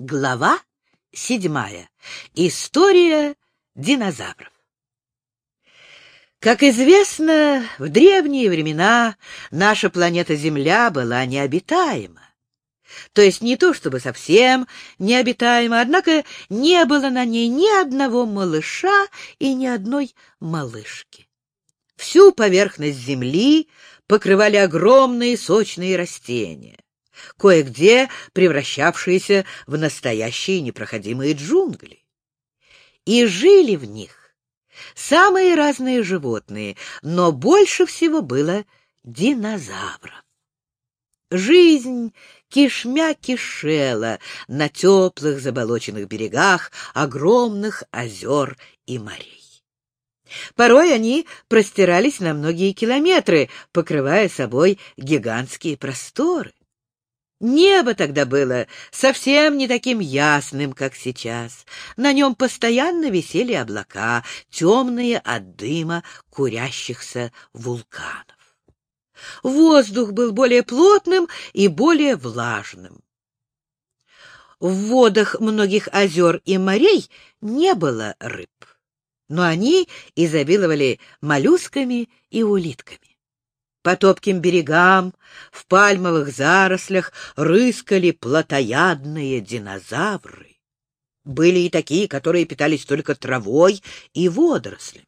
Глава седьмая. История динозавров. Как известно, в древние времена наша планета Земля была необитаема. То есть не то чтобы совсем необитаема, однако не было на ней ни одного малыша и ни одной малышки. Всю поверхность Земли покрывали огромные сочные растения кое-где превращавшиеся в настоящие непроходимые джунгли. И жили в них самые разные животные, но больше всего было динозавров. Жизнь кишмя кишела на теплых заболоченных берегах огромных озер и морей. Порой они простирались на многие километры, покрывая собой гигантские просторы. Небо тогда было совсем не таким ясным, как сейчас. На нем постоянно висели облака, темные от дыма курящихся вулканов. Воздух был более плотным и более влажным. В водах многих озер и морей не было рыб, но они изобиловали моллюсками и улитками. По топким берегам, в пальмовых зарослях рыскали плотоядные динозавры. Были и такие, которые питались только травой и водорослями.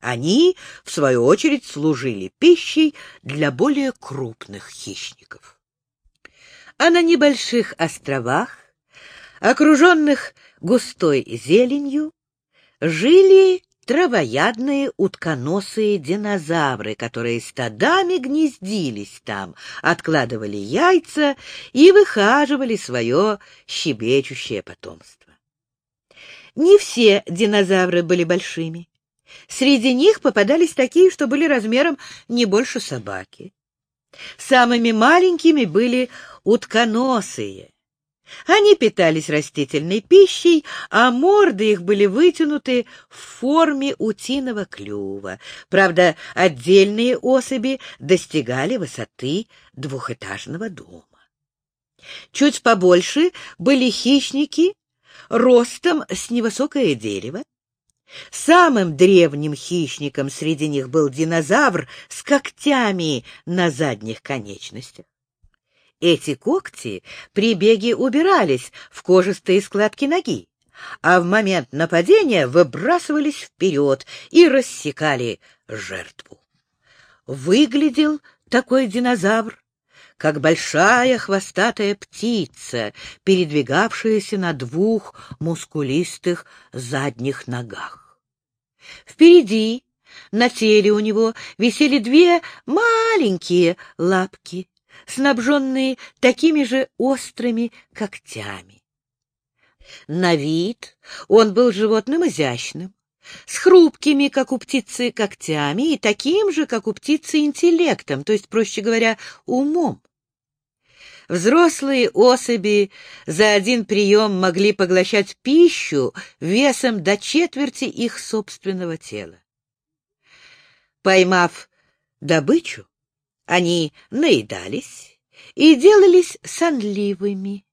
Они, в свою очередь, служили пищей для более крупных хищников. А на небольших островах, окруженных густой зеленью, жили травоядные утконосые динозавры, которые стадами гнездились там, откладывали яйца и выхаживали свое щебечущее потомство. Не все динозавры были большими. Среди них попадались такие, что были размером не больше собаки. Самыми маленькими были утконосые, они питались растительной пищей, а морды их были вытянуты в форме утиного клюва. Правда, отдельные особи достигали высоты двухэтажного дома. Чуть побольше были хищники ростом с невысокое дерево. Самым древним хищником среди них был динозавр с когтями на задних конечностях. Эти когти при беге убирались в кожистые складки ноги, а в момент нападения выбрасывались вперед и рассекали жертву. Выглядел такой динозавр, как большая хвостатая птица, передвигавшаяся на двух мускулистых задних ногах. Впереди на теле у него висели две маленькие лапки, снабженные такими же острыми когтями. На вид он был животным изящным, с хрупкими, как у птицы, когтями и таким же, как у птицы, интеллектом, то есть, проще говоря, умом. Взрослые особи за один прием могли поглощать пищу весом до четверти их собственного тела. Поймав добычу, они наедались и делались сонливыми.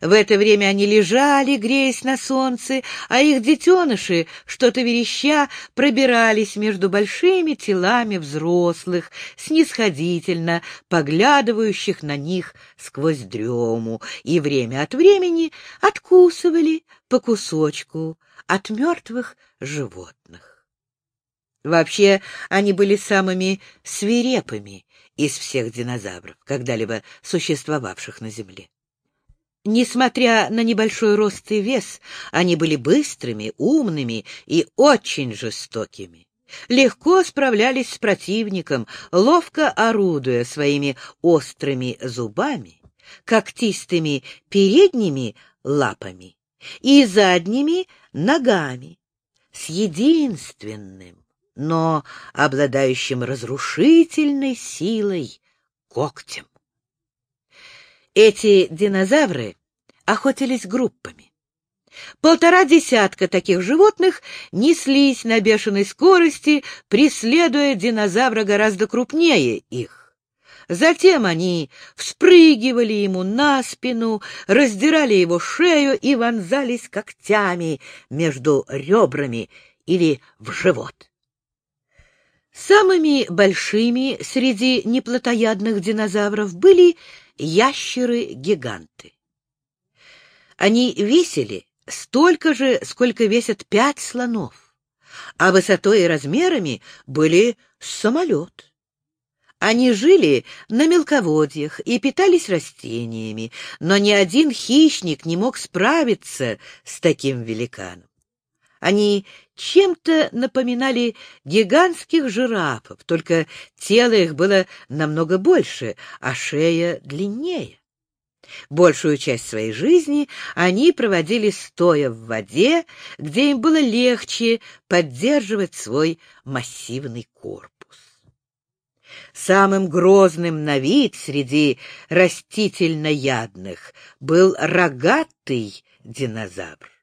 В это время они лежали, греясь на солнце, а их детеныши, что-то вереща, пробирались между большими телами взрослых, снисходительно поглядывающих на них сквозь дрему, и время от времени откусывали по кусочку от мертвых животных. Вообще, они были самыми свирепыми из всех динозавров, когда-либо существовавших на Земле. Несмотря на небольшой рост и вес, они были быстрыми, умными и очень жестокими. Легко справлялись с противником, ловко орудуя своими острыми зубами, когтистыми передними лапами и задними ногами, с единственным но обладающим разрушительной силой когтем. Эти динозавры охотились группами. Полтора десятка таких животных неслись на бешеной скорости, преследуя динозавра гораздо крупнее их. Затем они вспрыгивали ему на спину, раздирали его шею и вонзались когтями между ребрами или в живот. Самыми большими среди неплотоядных динозавров были ящеры-гиганты. Они весили столько же, сколько весят пять слонов, а высотой и размерами были самолет. Они жили на мелководьях и питались растениями, но ни один хищник не мог справиться с таким великаном. Они чем-то напоминали гигантских жирафов, только тело их было намного больше, а шея длиннее. Большую часть своей жизни они проводили стоя в воде, где им было легче поддерживать свой массивный корпус. Самым грозным на вид среди растительноядных был рогатый динозавр.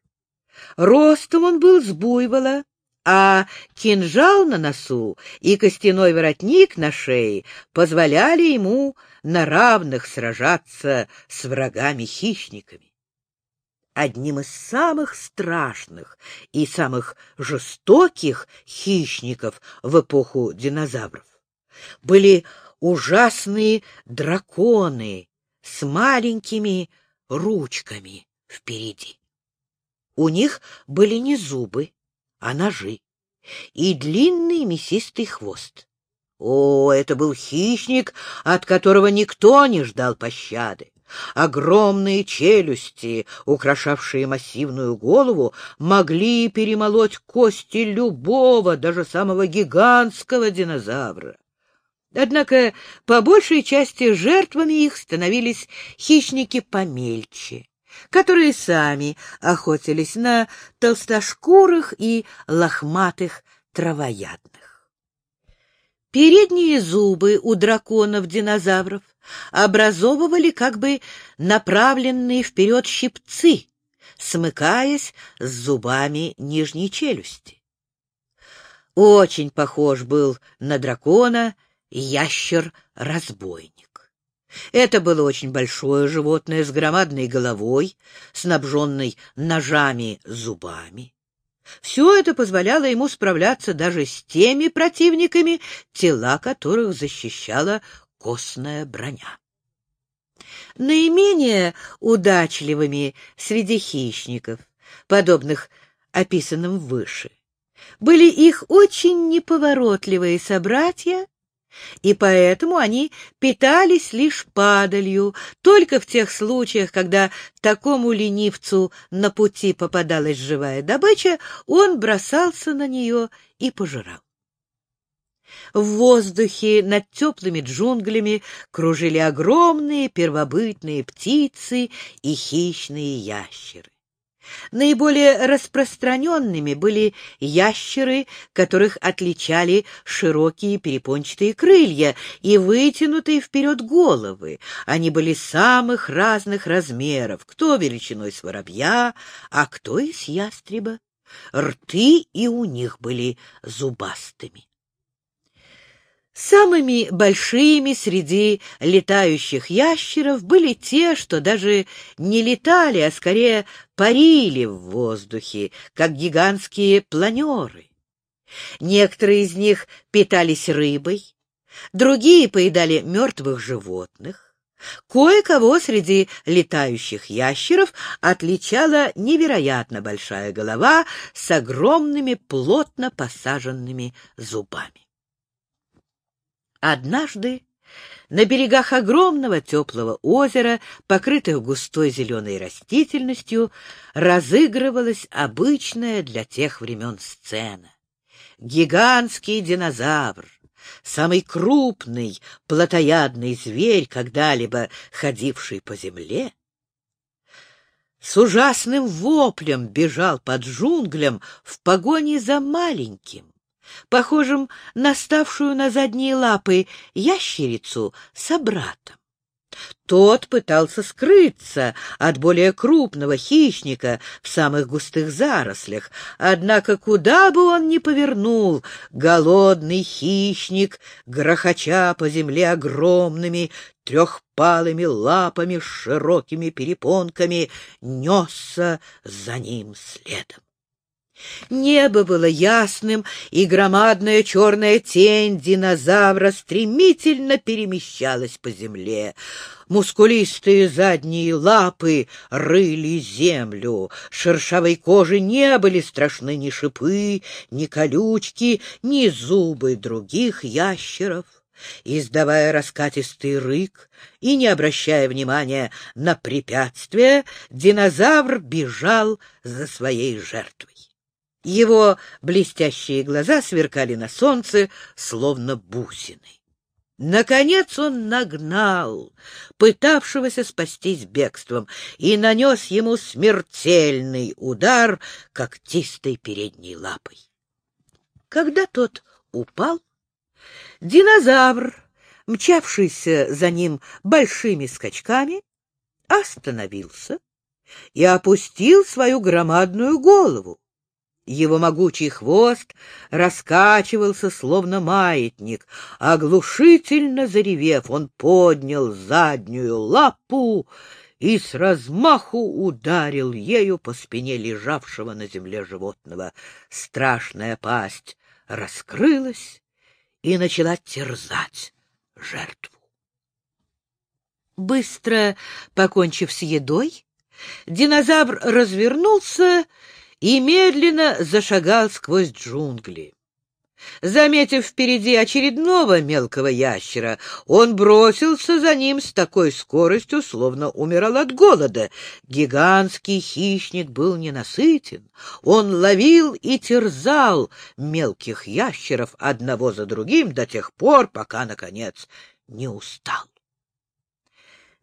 Ростом он был с буйвола, а кинжал на носу и костяной воротник на шее позволяли ему на равных сражаться с врагами-хищниками. Одним из самых страшных и самых жестоких хищников в эпоху динозавров были ужасные драконы с маленькими ручками впереди. У них были не зубы, а ножи и длинный мясистый хвост. О, это был хищник, от которого никто не ждал пощады. Огромные челюсти, украшавшие массивную голову, могли перемолоть кости любого, даже самого гигантского динозавра. Однако по большей части жертвами их становились хищники помельче, которые сами охотились на толстошкурых и лохматых травоядных. Передние зубы у драконов-динозавров образовывали как бы направленные вперед щипцы, смыкаясь с зубами нижней челюсти. Очень похож был на дракона ящер-разбойник. Это было очень большое животное с громадной головой, снабженной ножами-зубами. Все это позволяло ему справляться даже с теми противниками, тела которых защищала костная броня. Наименее удачливыми среди хищников, подобных описанным выше, были их очень неповоротливые собратья и поэтому они питались лишь падалью, только в тех случаях, когда такому ленивцу на пути попадалась живая добыча, он бросался на нее и пожирал. В воздухе над теплыми джунглями кружили огромные первобытные птицы и хищные ящеры. Наиболее распространенными были ящеры, которых отличали широкие перепончатые крылья и вытянутые вперед головы. Они были самых разных размеров, кто величиной с воробья, а кто и с ястреба. Рты и у них были зубастыми. Самыми большими среди летающих ящеров были те, что даже не летали, а скорее парили в воздухе, как гигантские планеры. Некоторые из них питались рыбой, другие поедали мертвых животных. Кое-кого среди летающих ящеров отличала невероятно большая голова с огромными плотно посаженными зубами. Однажды на берегах огромного теплого озера, покрытых густой зеленой растительностью, разыгрывалась обычная для тех времен сцена. Гигантский динозавр, самый крупный плотоядный зверь, когда-либо ходивший по земле, с ужасным воплем бежал под джунглям в погоне за маленьким, похожим на ставшую на задние лапы ящерицу собратом. Тот пытался скрыться от более крупного хищника в самых густых зарослях, однако куда бы он ни повернул, голодный хищник, грохоча по земле огромными трехпалыми лапами с широкими перепонками, несся за ним следом. Небо было ясным, и громадная черная тень динозавра стремительно перемещалась по земле. Мускулистые задние лапы рыли землю. Шершавой кожи не были страшны ни шипы, ни колючки, ни зубы других ящеров. Издавая раскатистый рык и не обращая внимания на препятствия, динозавр бежал за своей жертвой. Его блестящие глаза сверкали на солнце, словно бусины. Наконец он нагнал пытавшегося спастись бегством и нанес ему смертельный удар когтистой передней лапой. Когда тот упал, динозавр, мчавшийся за ним большими скачками, остановился и опустил свою громадную голову. Его могучий хвост раскачивался, словно маятник. Оглушительно заревев, он поднял заднюю лапу и с размаху ударил ею по спине лежавшего на земле животного. Страшная пасть раскрылась и начала терзать жертву. Быстро покончив с едой, динозавр развернулся и медленно зашагал сквозь джунгли. Заметив впереди очередного мелкого ящера, он бросился за ним с такой скоростью, словно умирал от голода. Гигантский хищник был ненасытен. Он ловил и терзал мелких ящеров одного за другим до тех пор, пока, наконец, не устал.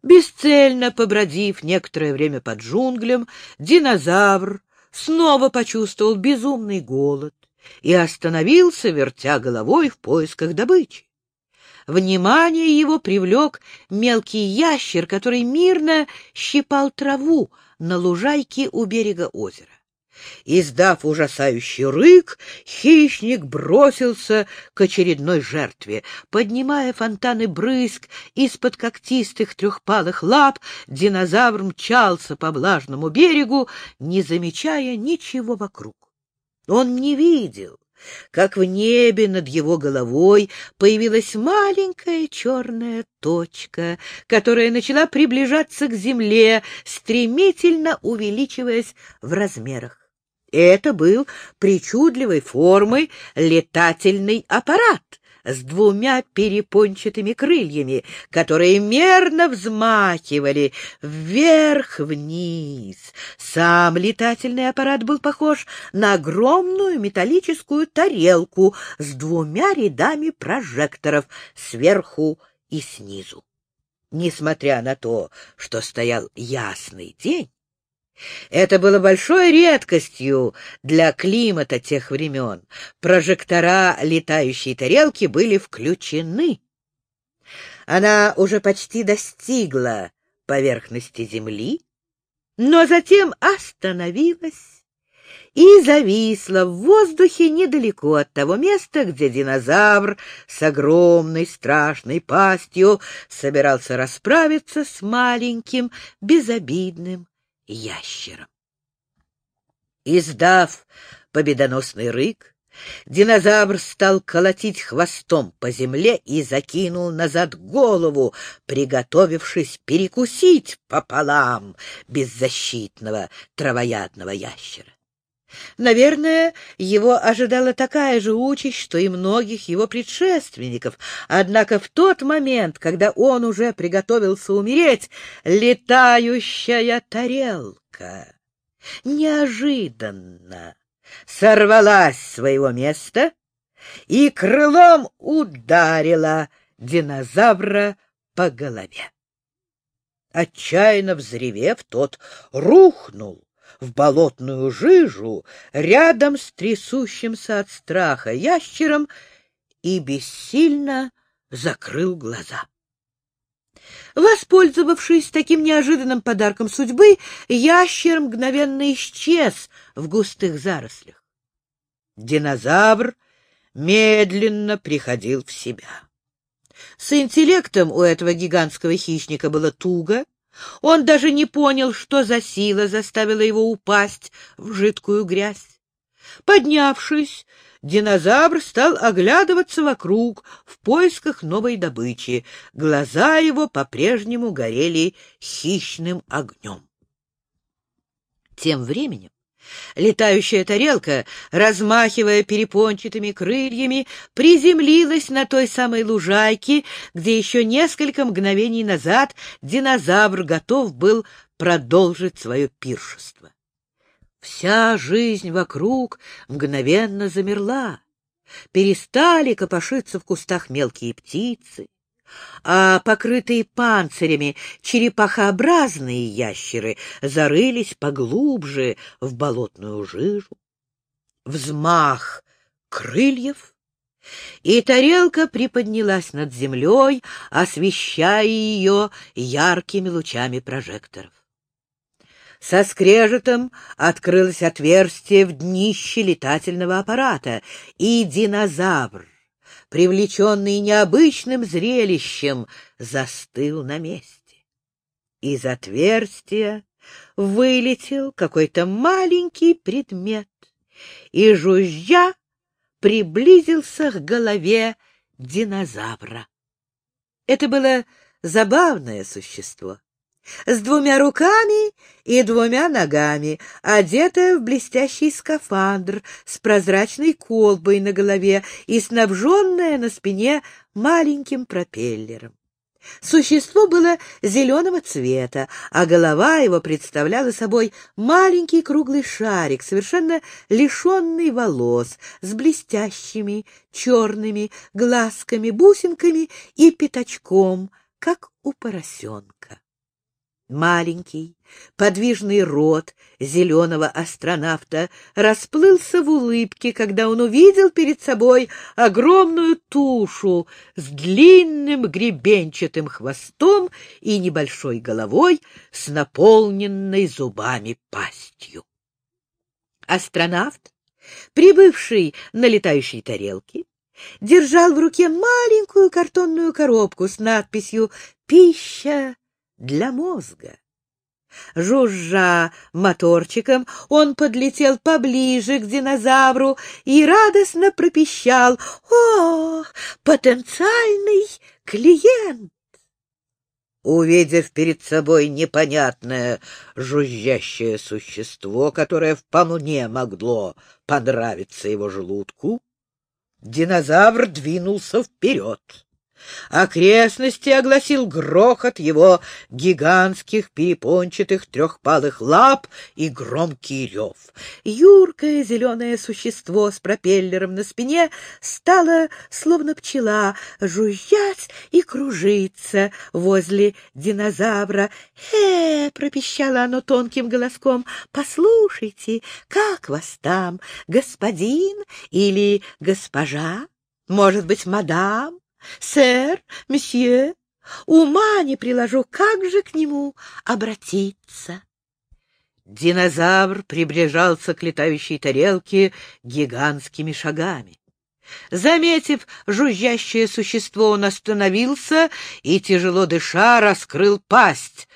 Бесцельно побродив некоторое время под джунглям, динозавр снова почувствовал безумный голод и остановился, вертя головой в поисках добычи. Внимание его привлек мелкий ящер, который мирно щипал траву на лужайке у берега озера. Издав ужасающий рык, хищник бросился к очередной жертве. Поднимая фонтаны брызг из-под когтистых трехпалых лап, динозавр мчался по влажному берегу, не замечая ничего вокруг. Он не видел, как в небе над его головой появилась маленькая черная точка, которая начала приближаться к земле, стремительно увеличиваясь в размерах. Это был причудливой формы летательный аппарат с двумя перепончатыми крыльями, которые мерно взмахивали вверх-вниз. Сам летательный аппарат был похож на огромную металлическую тарелку с двумя рядами прожекторов сверху и снизу. Несмотря на то, что стоял ясный день, это было большой редкостью для климата тех времен. Прожектора летающей тарелки были включены. Она уже почти достигла поверхности Земли, но затем остановилась и зависла в воздухе недалеко от того места, где динозавр с огромной страшной пастью собирался расправиться с маленьким безобидным ящером. Издав победоносный рык, динозавр стал колотить хвостом по земле и закинул назад голову, приготовившись перекусить пополам беззащитного травоядного ящера. Наверное, его ожидала такая же участь, что и многих его предшественников. Однако в тот момент, когда он уже приготовился умереть, летающая тарелка неожиданно сорвалась с своего места и крылом ударила динозавра по голове. Отчаянно взревев, тот рухнул в болотную жижу рядом с трясущимся от страха ящером и бессильно закрыл глаза. Воспользовавшись таким неожиданным подарком судьбы, ящер мгновенно исчез в густых зарослях. Динозавр медленно приходил в себя. С интеллектом у этого гигантского хищника было туго. Он даже не понял, что за сила заставила его упасть в жидкую грязь. Поднявшись, динозавр стал оглядываться вокруг в поисках новой добычи. Глаза его по-прежнему горели хищным огнем. Тем временем Летающая тарелка, размахивая перепончатыми крыльями, приземлилась на той самой лужайке, где еще несколько мгновений назад динозавр готов был продолжить свое пиршество. Вся жизнь вокруг мгновенно замерла. Перестали копошиться в кустах мелкие птицы, а покрытые панцирями черепахообразные ящеры зарылись поглубже в болотную жижу. Взмах крыльев, и тарелка приподнялась над землей, освещая ее яркими лучами прожекторов. Со скрежетом открылось отверстие в днище летательного аппарата, и динозавр привлеченный необычным зрелищем, застыл на месте. Из отверстия вылетел какой-то маленький предмет и, жужжа, приблизился к голове динозавра. Это было забавное существо с двумя руками и двумя ногами, одетая в блестящий скафандр с прозрачной колбой на голове и снабженная на спине маленьким пропеллером. Существо было зеленого цвета, а голова его представляла собой маленький круглый шарик, совершенно лишенный волос, с блестящими черными глазками-бусинками и пятачком, как у поросенка. Маленький, подвижный рот зеленого астронавта расплылся в улыбке, когда он увидел перед собой огромную тушу с длинным гребенчатым хвостом и небольшой головой с наполненной зубами пастью. Астронавт, прибывший на летающей тарелке, держал в руке маленькую картонную коробку с надписью «Пища для мозга. Жужжа моторчиком, он подлетел поближе к динозавру и радостно пропищал «О, потенциальный клиент!» Увидев перед собой непонятное жужжащее существо, которое вполне могло понравиться его желудку, динозавр двинулся вперед. Окрестности огласил грохот его гигантских перепончатых трехпалых лап и громкий рев. Юркое зеленое существо с пропеллером на спине стало, словно пчела, жужжать и кружиться возле динозавра. «Э!» — пропищало оно тонким голоском. «Послушайте, как вас там, господин или госпожа? Может быть, мадам?» Сэр, месье, ума не приложу, как же к нему обратиться? Динозавр приближался к летающей тарелке гигантскими шагами. Заметив жужжащее существо, он остановился и, тяжело дыша, раскрыл пасть.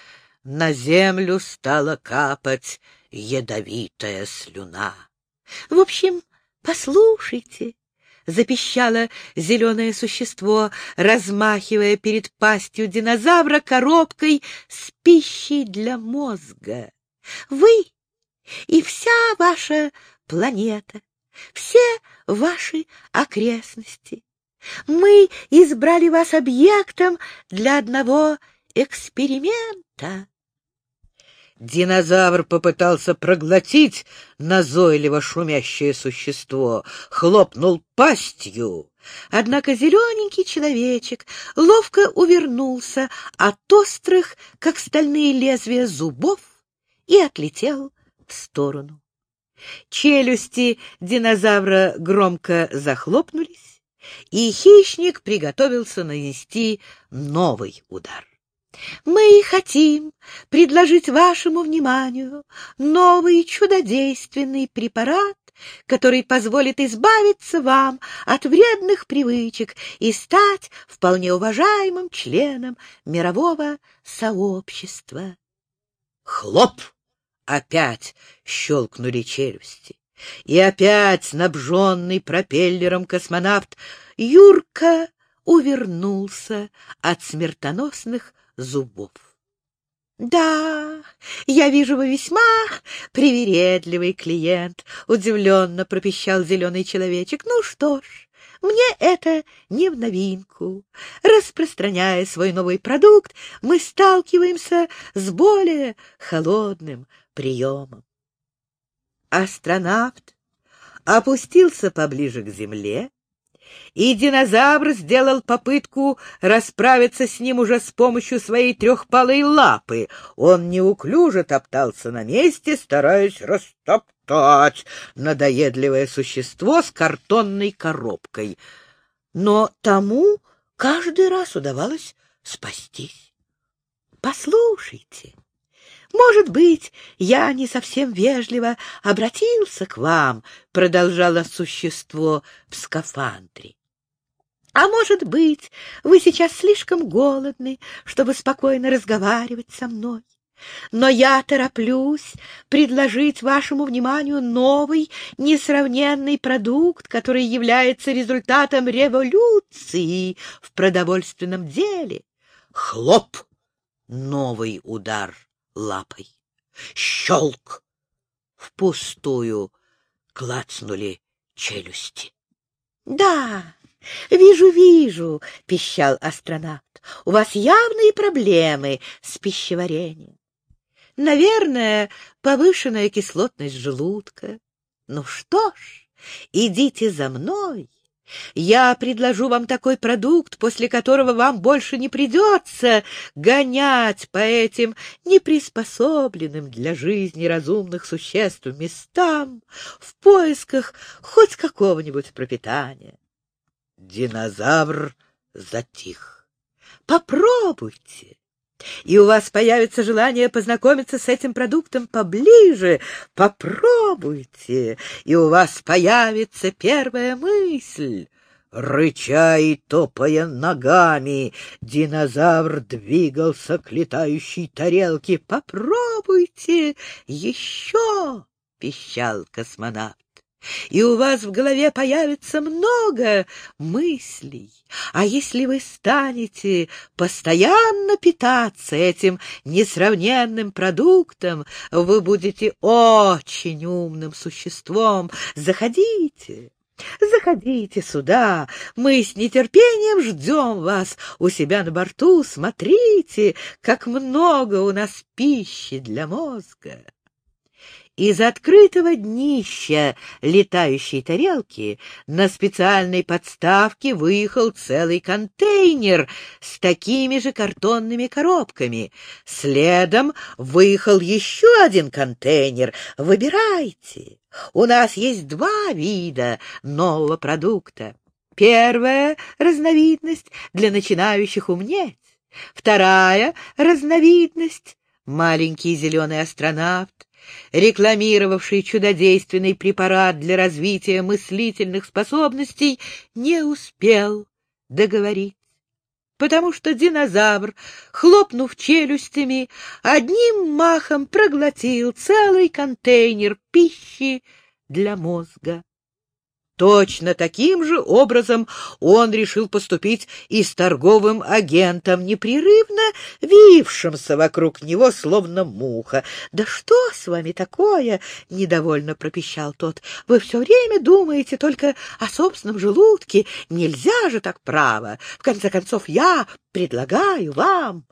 На землю стала капать ядовитая слюна. — В общем, послушайте, запищало зеленое существо, размахивая перед пастью динозавра коробкой с пищей для мозга. Вы и вся ваша планета, все ваши окрестности. Мы избрали вас объектом для одного эксперимента. Динозавр попытался проглотить назойливо шумящее существо, хлопнул пастью. Однако зелененький человечек ловко увернулся от острых, как стальные лезвия зубов, и отлетел в сторону. Челюсти динозавра громко захлопнулись, и хищник приготовился нанести новый удар. Мы хотим предложить вашему вниманию новый чудодейственный препарат, который позволит избавиться вам от вредных привычек и стать вполне уважаемым членом мирового сообщества. Хлоп! Опять щелкнули челюсти. И опять, снабженный пропеллером космонавт, Юрка увернулся от смертоносных зубов. — Да, я вижу, вы весьма привередливый клиент, — удивленно пропищал зеленый человечек. — Ну что ж, мне это не в новинку. Распространяя свой новый продукт, мы сталкиваемся с более холодным приемом. Астронавт опустился поближе к земле, и динозавр сделал попытку расправиться с ним уже с помощью своей трехпалой лапы. Он неуклюже топтался на месте, стараясь растоптать надоедливое существо с картонной коробкой. Но тому каждый раз удавалось спастись. «Послушайте», может быть, я не совсем вежливо обратился к вам, — продолжало существо в скафандре. А может быть, вы сейчас слишком голодны, чтобы спокойно разговаривать со мной. Но я тороплюсь предложить вашему вниманию новый, несравненный продукт, который является результатом революции в продовольственном деле. Хлоп! Новый удар лапой. Щелк! Впустую клацнули челюсти. — Да, вижу, вижу, — пищал астронавт. — У вас явные проблемы с пищеварением. Наверное, повышенная кислотность желудка. Ну что ж, идите за мной, я предложу вам такой продукт, после которого вам больше не придется гонять по этим неприспособленным для жизни разумных существ местам в поисках хоть какого-нибудь пропитания. Динозавр затих. Попробуйте, и у вас появится желание познакомиться с этим продуктом поближе. Попробуйте, и у вас появится первая мысль. Рыча и топая ногами, динозавр двигался к летающей тарелке. «Попробуйте еще!» — пищал космонавт и у вас в голове появится много мыслей. А если вы станете постоянно питаться этим несравненным продуктом, вы будете очень умным существом. Заходите. Заходите сюда, мы с нетерпением ждем вас у себя на борту. Смотрите, как много у нас пищи для мозга. Из открытого днища летающей тарелки на специальной подставке выехал целый контейнер с такими же картонными коробками. Следом выехал еще один контейнер. Выбирайте. У нас есть два вида нового продукта. Первая разновидность для начинающих умнеть. Вторая разновидность — маленький зеленый астронавт рекламировавший чудодейственный препарат для развития мыслительных способностей, не успел договорить, потому что динозавр, хлопнув челюстями, одним махом проглотил целый контейнер пищи для мозга. Точно таким же образом он решил поступить и с торговым агентом, непрерывно вившимся вокруг него, словно муха. — Да что с вами такое? — недовольно пропищал тот. — Вы все время думаете только о собственном желудке. Нельзя же так право. В конце концов, я предлагаю вам...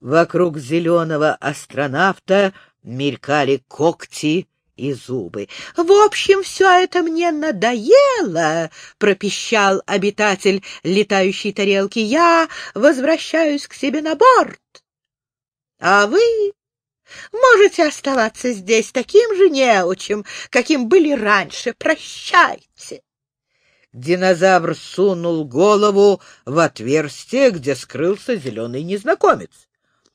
Вокруг зеленого астронавта мелькали когти и зубы. — В общем, все это мне надоело, — пропищал обитатель летающей тарелки. — Я возвращаюсь к себе на борт. — А вы можете оставаться здесь таким же неучем, каким были раньше. Прощайте. Динозавр сунул голову в отверстие, где скрылся зеленый незнакомец.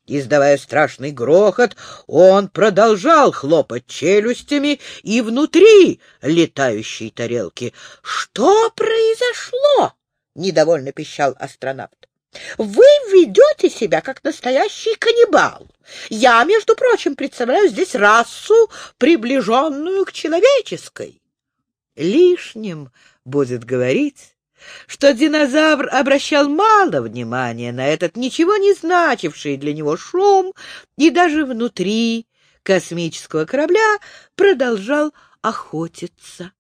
Издавая страшный грохот, он продолжал хлопать челюстями и внутри летающей тарелки. — Что произошло? — недовольно пищал астронавт. — Вы ведете себя как настоящий каннибал. Я, между прочим, представляю здесь расу, приближенную к человеческой. Лишним будет говорить, что динозавр обращал мало внимания на этот ничего не значивший для него шум и даже внутри космического корабля продолжал охотиться.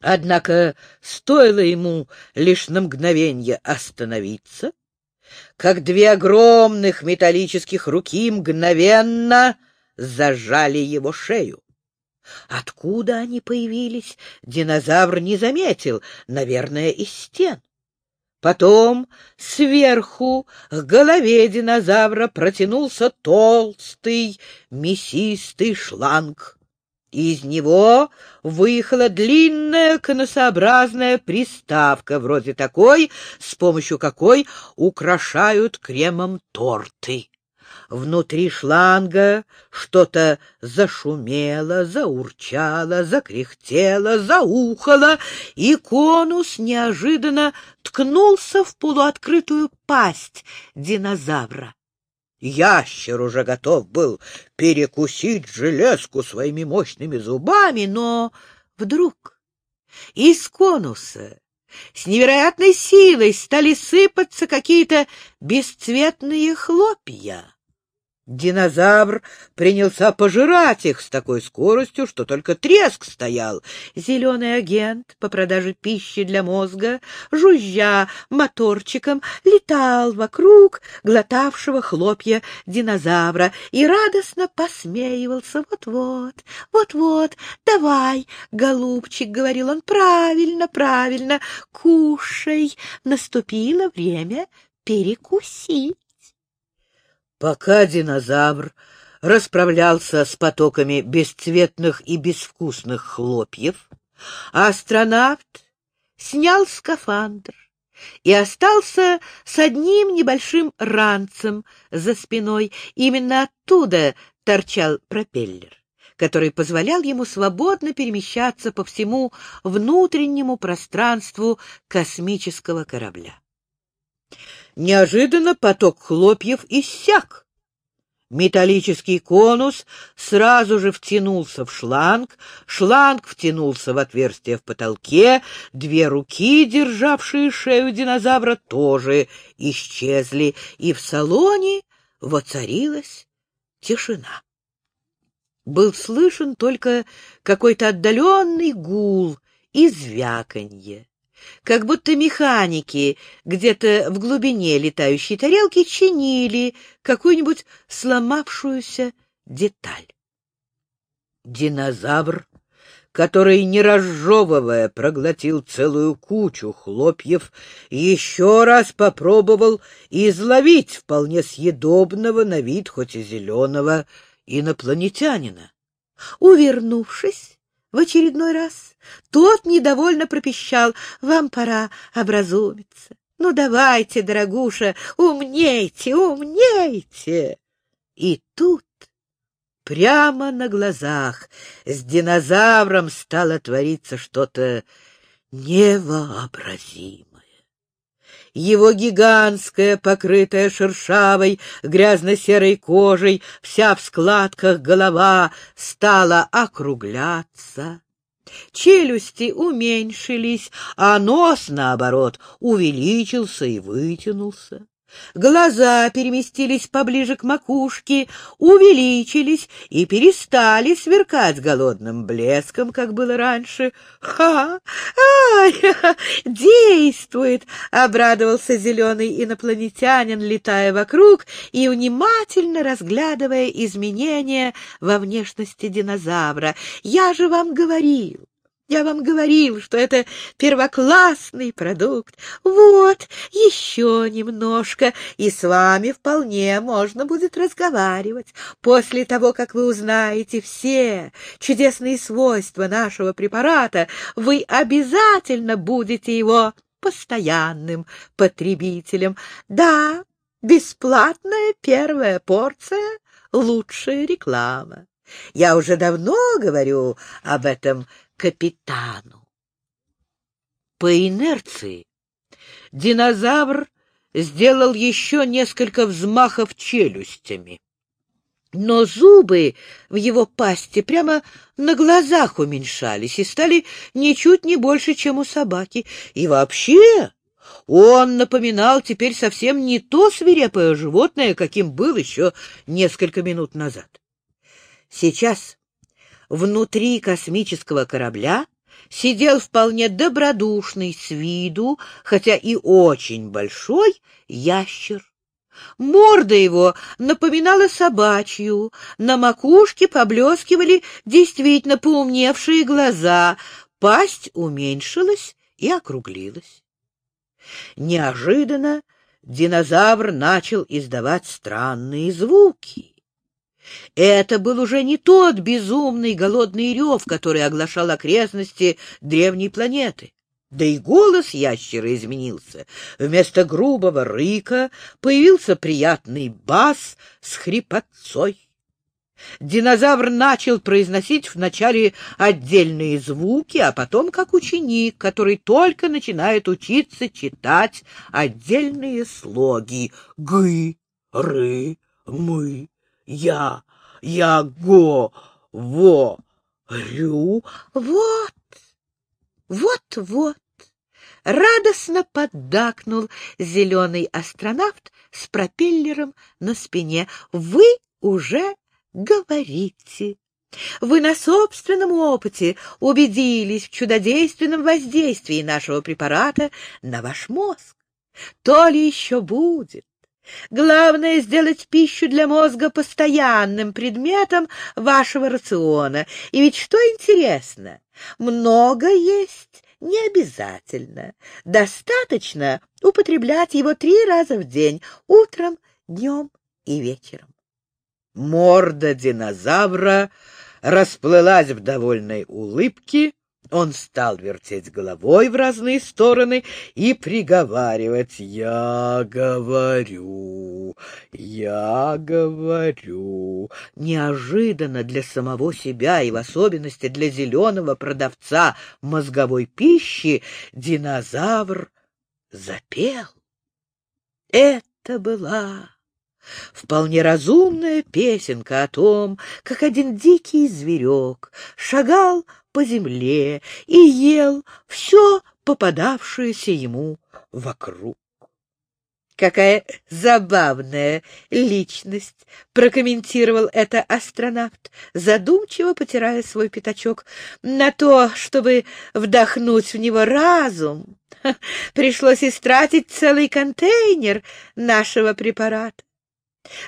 Однако стоило ему лишь на мгновенье остановиться, как две огромных металлических руки мгновенно зажали его шею. Откуда они появились, динозавр не заметил, наверное, из стен. Потом сверху к голове динозавра протянулся толстый мясистый шланг. Из него выехала длинная конусообразная приставка, вроде такой, с помощью какой украшают кремом торты. Внутри шланга что-то зашумело, заурчало, закряхтело, заухало, и конус неожиданно ткнулся в полуоткрытую пасть динозавра. Ящер уже готов был перекусить железку своими мощными зубами, но вдруг из конуса с невероятной силой стали сыпаться какие-то бесцветные хлопья. Динозавр принялся пожирать их с такой скоростью, что только треск стоял. Зеленый агент по продаже пищи для мозга, жужжа моторчиком, летал вокруг глотавшего хлопья динозавра и радостно посмеивался. «Вот-вот, вот-вот, давай, голубчик», — говорил он, — «правильно, правильно, кушай, наступило время перекусить». Пока динозавр расправлялся с потоками бесцветных и безвкусных хлопьев, астронавт снял скафандр и остался с одним небольшим ранцем за спиной. Именно оттуда торчал пропеллер, который позволял ему свободно перемещаться по всему внутреннему пространству космического корабля. Неожиданно поток хлопьев иссяк. Металлический конус сразу же втянулся в шланг, шланг втянулся в отверстие в потолке, две руки, державшие шею динозавра, тоже исчезли, и в салоне воцарилась тишина. Был слышен только какой-то отдаленный гул и звяканье как будто механики где-то в глубине летающей тарелки чинили какую-нибудь сломавшуюся деталь. Динозавр, который, не разжевывая, проглотил целую кучу хлопьев, еще раз попробовал изловить вполне съедобного на вид, хоть и зеленого, инопланетянина. Увернувшись, в очередной раз. Тот недовольно пропищал. «Вам пора образумиться. Ну, давайте, дорогуша, умнейте, умнейте!» И тут прямо на глазах с динозавром стало твориться что-то невообразимое. Его гигантская, покрытая шершавой, грязно-серой кожей, вся в складках голова стала округляться. Челюсти уменьшились, а нос, наоборот, увеличился и вытянулся. Глаза переместились поближе к макушке, увеличились и перестали сверкать голодным блеском, как было раньше. «Ха! Ай! Действует!» — обрадовался зеленый инопланетянин, летая вокруг и внимательно разглядывая изменения во внешности динозавра. «Я же вам говорил!» Я вам говорил, что это первоклассный продукт. Вот, еще немножко, и с вами вполне можно будет разговаривать. После того, как вы узнаете все чудесные свойства нашего препарата, вы обязательно будете его постоянным потребителем. Да, Бесплатная первая порция — лучшая реклама. Я уже давно говорю об этом капитану. По инерции динозавр сделал еще несколько взмахов челюстями. Но зубы в его пасти прямо на глазах уменьшались и стали ничуть не больше, чем у собаки. И вообще он напоминал теперь совсем не то свирепое животное, каким был еще несколько минут назад. Сейчас внутри космического корабля сидел вполне добродушный с виду, хотя и очень большой, ящер. Морда его напоминала собачью, на макушке поблескивали действительно поумневшие глаза, пасть уменьшилась и округлилась. Неожиданно динозавр начал издавать странные звуки. Это был уже не тот безумный голодный рев, который оглашал окрестности древней планеты. Да и голос ящера изменился. Вместо грубого рыка появился приятный бас с хрипотцой. Динозавр начал произносить вначале отдельные звуки, а потом как ученик, который только начинает учиться читать отдельные слоги. Гы, ры, мы, я, я, го, во, рю. Вот, вот-вот. Радостно поддакнул зеленый астронавт с пропеллером на спине. Вы уже говорите. Вы на собственном опыте убедились в чудодейственном воздействии нашего препарата на ваш мозг. То ли еще будет. Главное — сделать пищу для мозга постоянным предметом вашего рациона. И ведь что интересно, много есть не обязательно. Достаточно употреблять его три раза в день, утром, днем и вечером. Морда динозавра расплылась в довольной улыбке, он стал вертеть головой в разные стороны и приговаривать «Я говорю, я говорю». Неожиданно для самого себя и в особенности для зеленого продавца мозговой пищи динозавр запел. Это была Вполне разумная песенка о том, как один дикий зверек шагал по земле и ел все попадавшееся ему вокруг. Какая забавная личность, прокомментировал это астронавт, задумчиво потирая свой пятачок. На то, чтобы вдохнуть в него разум, пришлось истратить целый контейнер нашего препарата.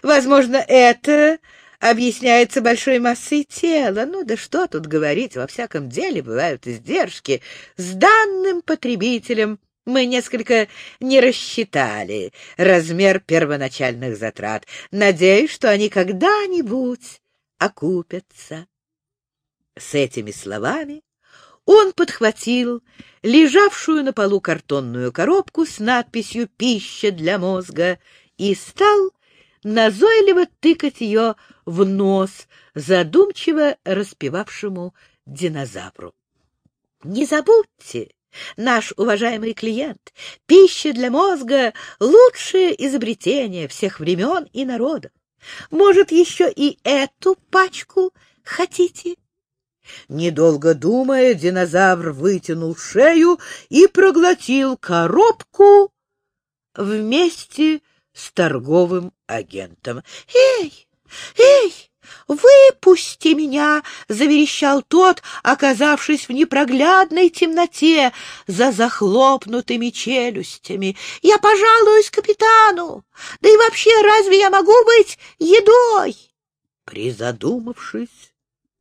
Возможно, это объясняется большой массой тела. Ну да что тут говорить, во всяком деле бывают издержки. С данным потребителем мы несколько не рассчитали размер первоначальных затрат. Надеюсь, что они когда-нибудь окупятся. С этими словами он подхватил лежавшую на полу картонную коробку с надписью «Пища для мозга» и стал назойливо тыкать ее в нос задумчиво распевавшему динозавру. Не забудьте, наш уважаемый клиент, пища для мозга — лучшее изобретение всех времен и народов. Может, еще и эту пачку хотите? Недолго думая, динозавр вытянул шею и проглотил коробку вместе с торговым агентом. «Эй, эй, выпусти меня!» — заверещал тот, оказавшись в непроглядной темноте за захлопнутыми челюстями. «Я пожалуюсь капитану! Да и вообще, разве я могу быть едой?» Призадумавшись,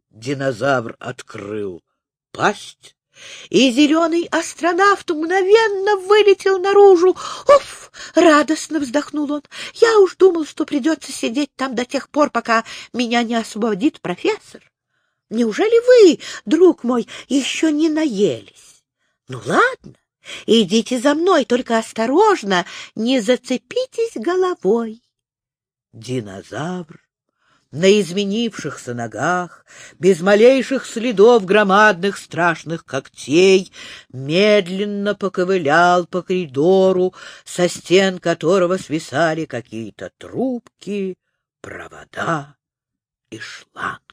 динозавр открыл пасть и зеленый астронавт мгновенно вылетел наружу. «Уф!» — радостно вздохнул он. «Я уж думал, что придется сидеть там до тех пор, пока меня не освободит профессор. Неужели вы, друг мой, еще не наелись? Ну ладно, Идите за мной, только осторожно, не зацепитесь головой. Динозавр на изменившихся ногах, без малейших следов громадных страшных когтей, медленно поковылял по коридору, со стен которого свисали какие-то трубки, провода и шланг.